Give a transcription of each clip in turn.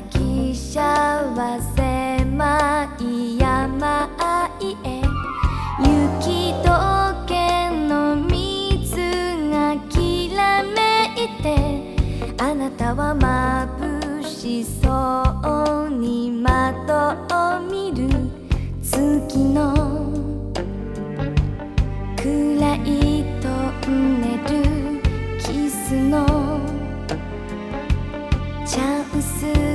渡ってき幸せまい山あいへ雪解けの水がきらめいてあなたは眩しそうに窓を見る月の暗いトンネルキスのチャンス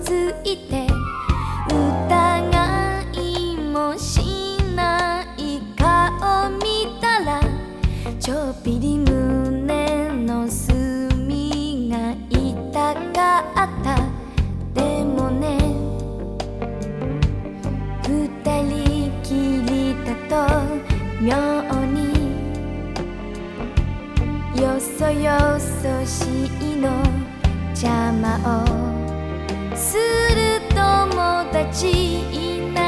ついて疑いもしない顔見たらちょっぴり胸の隅が痛かった。でもね二人きりだと妙によそよそしいの邪魔をする友達いない